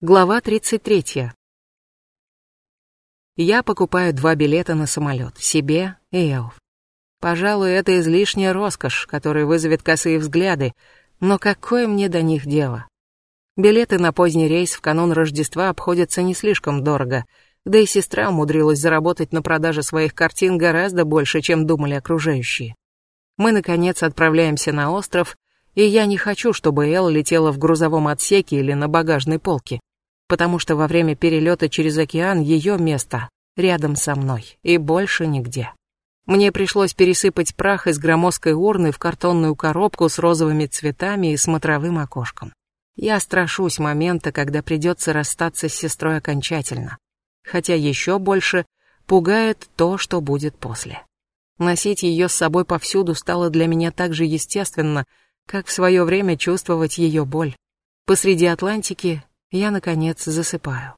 Глава 33. Я покупаю два билета на самолет, себе и Элф. Пожалуй, это излишняя роскошь, которая вызовет косые взгляды, но какое мне до них дело? Билеты на поздний рейс в канун Рождества обходятся не слишком дорого, да и сестра умудрилась заработать на продаже своих картин гораздо больше, чем думали окружающие. Мы, наконец, отправляемся на остров, и я не хочу, чтобы Эл летела в грузовом отсеке или на багажной полке потому что во время перелета через океан ее место рядом со мной и больше нигде. Мне пришлось пересыпать прах из громоздкой урны в картонную коробку с розовыми цветами и смотровым окошком. Я страшусь момента, когда придется расстаться с сестрой окончательно. Хотя еще больше пугает то, что будет после. Носить ее с собой повсюду стало для меня так же естественно, как в свое время чувствовать ее боль. Посреди Атлантики я, наконец, засыпаю.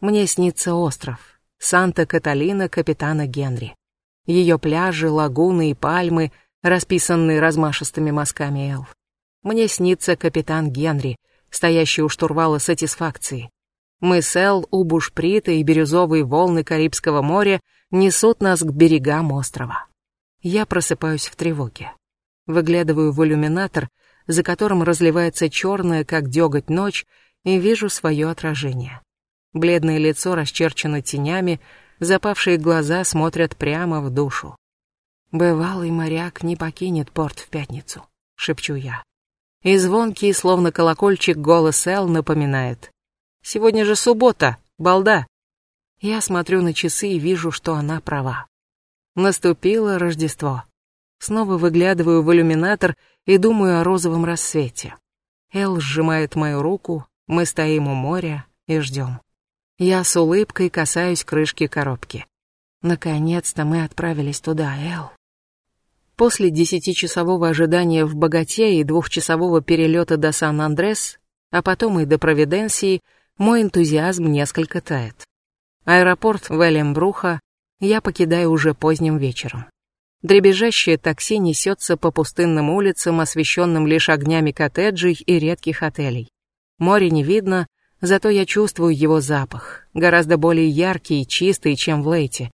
Мне снится остров, Санта-Каталина капитана Генри. Ее пляжи, лагуны и пальмы, расписанные размашистыми мазками эльф. Мне снится капитан Генри, стоящий у штурвала сатисфакции. Мы с Эл у бушприта и бирюзовые волны Карибского моря несут нас к берегам острова. Я просыпаюсь в тревоге. Выглядываю в иллюминатор, за которым разливается черная, как деготь ночь, и вижу свое отражение. Бледное лицо расчерчено тенями, запавшие глаза смотрят прямо в душу. «Бывалый моряк не покинет порт в пятницу», — шепчу я. И звонкий, словно колокольчик, голос Эл напоминает. «Сегодня же суббота, балда!» Я смотрю на часы и вижу, что она права. Наступило Рождество. Снова выглядываю в иллюминатор и думаю о розовом рассвете. Эл сжимает мою руку, мы стоим у моря и ждем. Я с улыбкой касаюсь крышки коробки. Наконец-то мы отправились туда, Эл. После десятичасового ожидания в Богате и двухчасового перелета до Сан-Андрес, а потом и до Провиденции, мой энтузиазм несколько тает. Аэропорт Веллембруха я покидаю уже поздним вечером. Дребезжащее такси несется по пустынным улицам, освещенным лишь огнями коттеджей и редких отелей. Море не видно, зато я чувствую его запах, гораздо более яркий и чистый, чем в Лейте.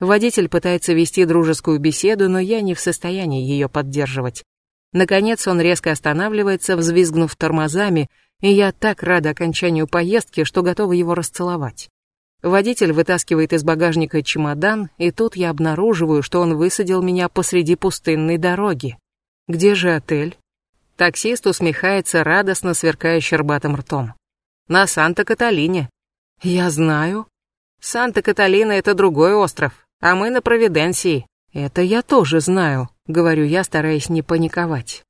Водитель пытается вести дружескую беседу, но я не в состоянии ее поддерживать. Наконец он резко останавливается, взвизгнув тормозами, и я так рада окончанию поездки, что готова его расцеловать. Водитель вытаскивает из багажника чемодан, и тут я обнаруживаю, что он высадил меня посреди пустынной дороги. Где же отель? Таксист усмехается, радостно сверкая щербатым ртом. На Санта-Каталине. Я знаю. Санта-Каталина — это другой остров, а мы на Провиденции. Это я тоже знаю, говорю я, стараясь не паниковать.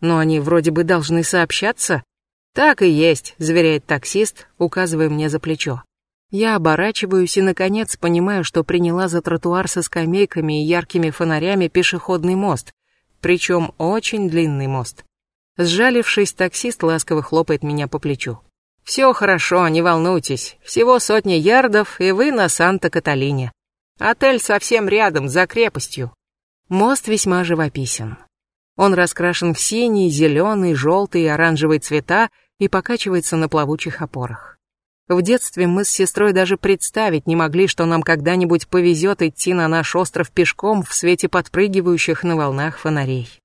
Но они вроде бы должны сообщаться. Так и есть, заверяет таксист, указывая мне за плечо. Я оборачиваюсь и, наконец, понимаю, что приняла за тротуар со скамейками и яркими фонарями пешеходный мост, причем очень длинный мост. Сжалившись, таксист ласково хлопает меня по плечу. «Все хорошо, не волнуйтесь. Всего сотни ярдов, и вы на Санта-Каталине. Отель совсем рядом, за крепостью». Мост весьма живописен. Он раскрашен в синий, зеленый, желтый и оранжевый цвета и покачивается на плавучих опорах. В детстве мы с сестрой даже представить не могли, что нам когда-нибудь повезет идти на наш остров пешком в свете подпрыгивающих на волнах фонарей.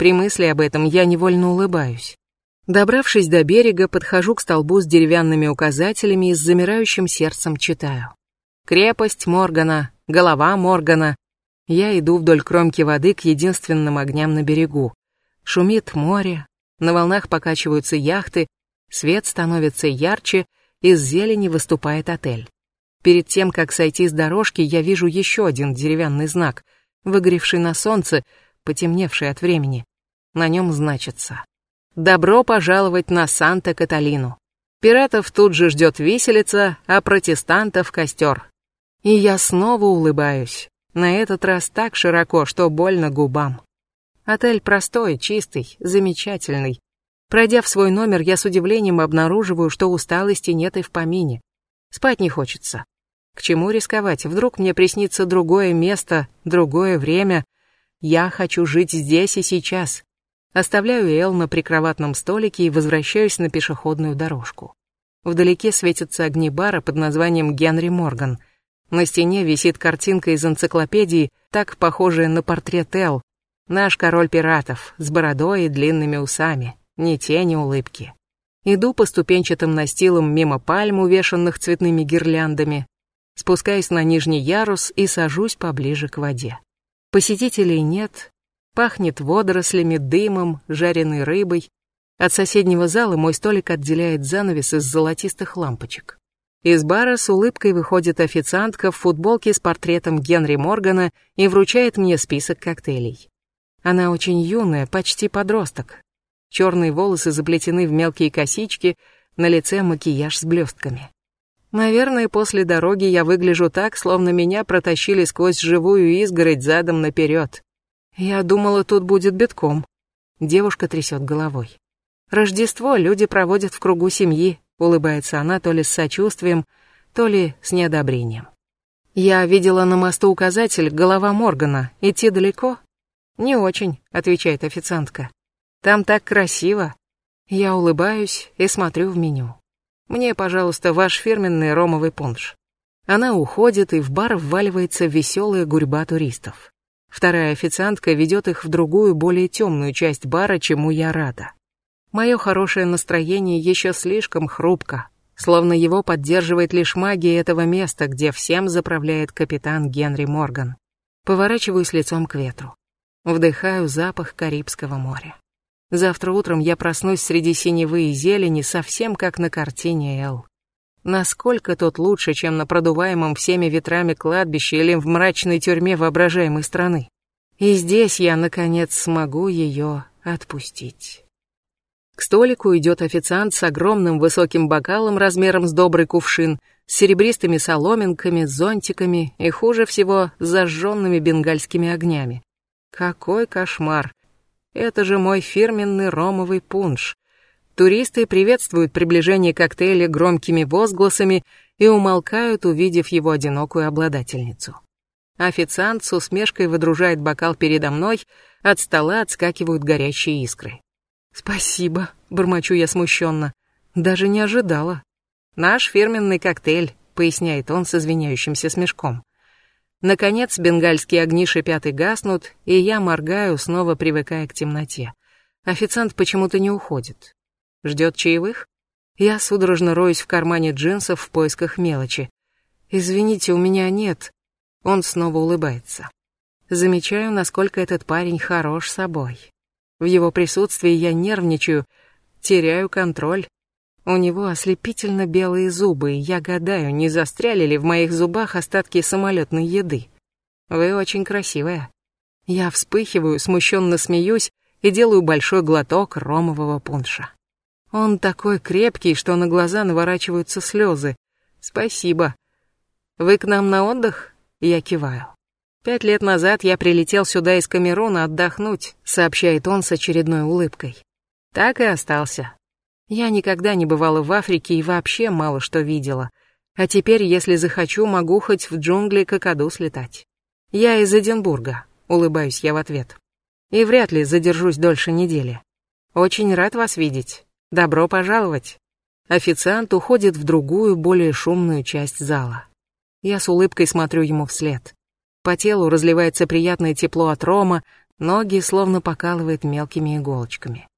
При мысли об этом я невольно улыбаюсь. Добравшись до берега, подхожу к столбу с деревянными указателями и с замирающим сердцем читаю. Крепость Моргана, голова Моргана. Я иду вдоль кромки воды к единственным огням на берегу. Шумит море, на волнах покачиваются яхты, свет становится ярче, из зелени выступает отель. Перед тем, как сойти с дорожки, я вижу еще один деревянный знак, выгоревший на солнце, потемневший от времени. На нем значится «Добро пожаловать на Санта-Каталину». Пиратов тут же ждет виселица, а протестантов костер. И я снова улыбаюсь. На этот раз так широко, что больно губам. Отель простой, чистый, замечательный. Пройдя в свой номер, я с удивлением обнаруживаю, что усталости нет и в помине. Спать не хочется. К чему рисковать? Вдруг мне приснится другое место, другое время. Я хочу жить здесь и сейчас. Оставляю Эл на прикроватном столике и возвращаюсь на пешеходную дорожку. Вдалеке светятся огни бара под названием Генри Морган. На стене висит картинка из энциклопедии, так похожая на портрет Эл. Наш король пиратов, с бородой и длинными усами, ни тени улыбки. Иду по ступенчатым настилам мимо пальм, увешанных цветными гирляндами, спускаюсь на нижний ярус и сажусь поближе к воде. Посетителей нет, пахнет водорослями, дымом, жареной рыбой. От соседнего зала мой столик отделяет занавес из золотистых лампочек. Из бара с улыбкой выходит официантка в футболке с портретом Генри Моргана и вручает мне список коктейлей. Она очень юная, почти подросток, Черные волосы заплетены в мелкие косички, на лице макияж с блестками. Наверное, после дороги я выгляжу так, словно меня протащили сквозь живую изгородь задом наперед. Я думала, тут будет битком. Девушка трясет головой. Рождество люди проводят в кругу семьи, улыбается она то ли с сочувствием, то ли с неодобрением. Я видела на мосту указатель «Голова Моргана». Идти далеко? Не очень, отвечает официантка. Там так красиво. Я улыбаюсь и смотрю в меню. Мне, пожалуйста, ваш фирменный ромовый пунш. Она уходит, и в бар вваливается веселая гурьба туристов. Вторая официантка ведет их в другую, более темную часть бара, чему я рада. Мое хорошее настроение еще слишком хрупко, словно его поддерживает лишь магия этого места, где всем заправляет капитан Генри Морган. Поворачиваюсь лицом к ветру. Вдыхаю запах Карибского моря. Завтра утром я проснусь среди синевы и зелени, совсем как на картине Эл. Насколько тот лучше, чем на продуваемом всеми ветрами кладбище или в мрачной тюрьме воображаемой страны. И здесь я, наконец, смогу ее отпустить. К столику идет официант с огромным высоким бокалом размером с добрый кувшин, с серебристыми соломинками, зонтиками и, хуже всего, с зажженными бенгальскими огнями. Какой кошмар! Это же мой фирменный ромовый пунш. Туристы приветствуют приближение коктейля громкими возгласами и умолкают, увидев его одинокую обладательницу. Официант с усмешкой выдружает бокал передо мной, от стола отскакивают горящие искры. «Спасибо», — бормочу я смущенно. «Даже не ожидала». «Наш фирменный коктейль», — поясняет он с извиняющимся смешком. Наконец бенгальские огни шипят и гаснут, и я моргаю, снова привыкая к темноте. Официант почему-то не уходит. Ждет чаевых? Я судорожно роюсь в кармане джинсов в поисках мелочи. «Извините, у меня нет». Он снова улыбается. Замечаю, насколько этот парень хорош собой. В его присутствии я нервничаю, теряю контроль. У него ослепительно белые зубы, и я гадаю, не застряли ли в моих зубах остатки самолетной еды. Вы очень красивая. Я вспыхиваю, смущенно смеюсь и делаю большой глоток ромового пунша. Он такой крепкий, что на глаза наворачиваются слезы. Спасибо. Вы к нам на отдых? Я киваю. Пять лет назад я прилетел сюда из Камеруна отдохнуть, сообщает он с очередной улыбкой. Так и остался. Я никогда не бывала в Африке и вообще мало что видела. А теперь, если захочу, могу хоть в джунгли какаду слетать. Я из Эдинбурга, улыбаюсь я в ответ. И вряд ли задержусь дольше недели. Очень рад вас видеть. Добро пожаловать. Официант уходит в другую, более шумную часть зала. Я с улыбкой смотрю ему вслед. По телу разливается приятное тепло от рома, ноги словно покалывает мелкими иголочками.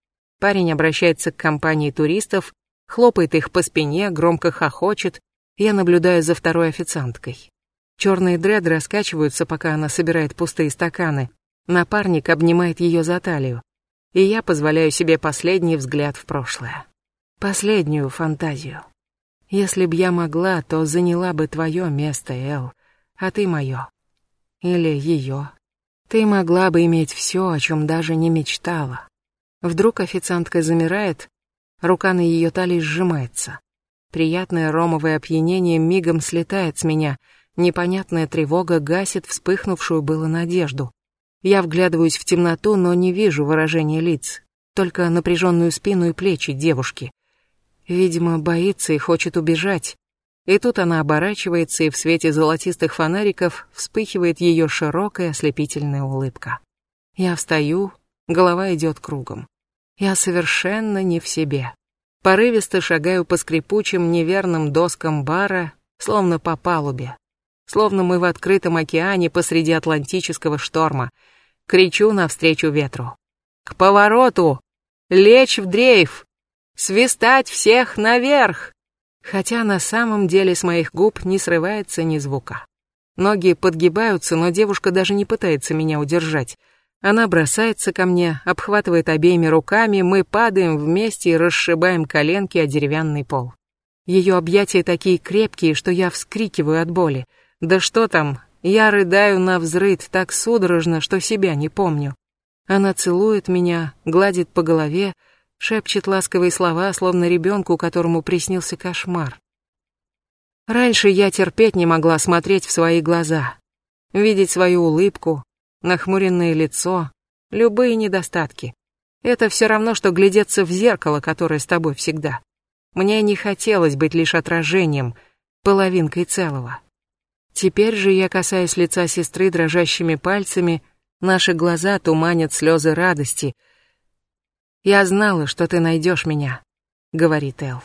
Парень обращается к компании туристов, хлопает их по спине, громко хохочет. Я наблюдаю за второй официанткой. Черные дреды раскачиваются, пока она собирает пустые стаканы. Напарник обнимает ее за талию. И я позволяю себе последний взгляд в прошлое. Последнюю фантазию. Если б я могла, то заняла бы твое место, Эл, а ты мое. Или ее. Ты могла бы иметь все, о чем даже не мечтала. Вдруг официантка замирает, рука на ее талии сжимается. Приятное ромовое опьянение мигом слетает с меня, непонятная тревога гасит вспыхнувшую было надежду. Я вглядываюсь в темноту, но не вижу выражения лиц, только напряженную спину и плечи девушки. Видимо, боится и хочет убежать. И тут она оборачивается, и в свете золотистых фонариков вспыхивает ее широкая ослепительная улыбка. Я встаю, голова идет кругом. Я совершенно не в себе. Порывисто шагаю по скрипучим неверным доскам бара, словно по палубе. Словно мы в открытом океане посреди атлантического шторма. Кричу навстречу ветру. К повороту! Лечь в дрейф! Свистать всех наверх! Хотя на самом деле с моих губ не срывается ни звука. Ноги подгибаются, но девушка даже не пытается меня удержать. Она бросается ко мне, обхватывает обеими руками, мы падаем вместе и расшибаем коленки о деревянный пол. Ее объятия такие крепкие, что я вскрикиваю от боли. Да что там, я рыдаю на взрыд так судорожно, что себя не помню. Она целует меня, гладит по голове, шепчет ласковые слова, словно ребенку, которому приснился кошмар. Раньше я терпеть не могла смотреть в свои глаза, видеть свою улыбку, нахмуренное лицо, любые недостатки. Это все равно, что глядеться в зеркало, которое с тобой всегда. Мне не хотелось быть лишь отражением, половинкой целого. Теперь же я касаюсь лица сестры дрожащими пальцами, наши глаза туманят слезы радости. «Я знала, что ты найдешь меня», — говорит Эл.